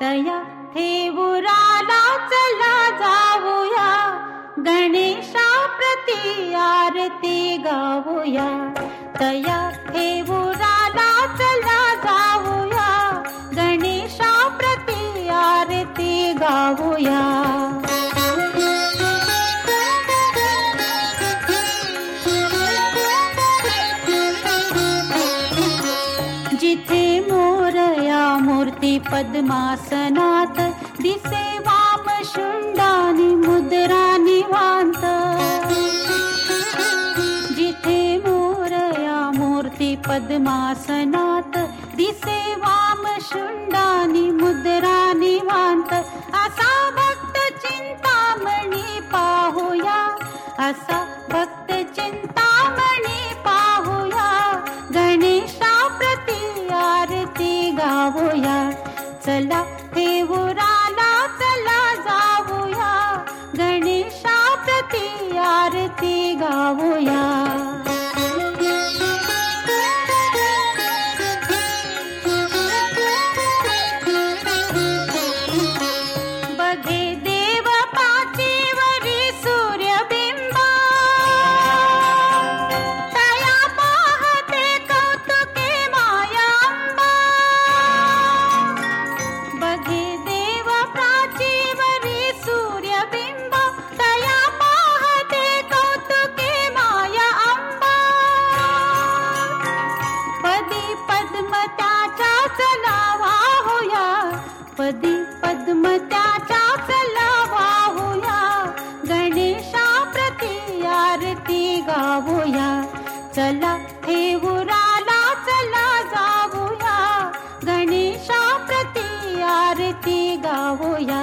तया थेवुराला चला जाऊया. गणेशा प्रति आरती गाऊया. तया थेवुराला चला जाऊया. गणेशा प्रति आरती गाऊया. पद्मासनात दिसे वाम निवांत जिथे मोरया मूर्ती पद्मासनात दिसे वाम शुंडानी मुद्रा असा भक्त चिंतामणी पाहूया। असा भक्त चिंतामणी पाहूया। गणेशा प्रती आरती गावूया चला देवराला चला होया पदी पद्म त्याच्या चलावा होया गणेशा प्रती आरती गावूया चला ठेवूराला चला जाऊया गणेशा प्रती आरती गावूया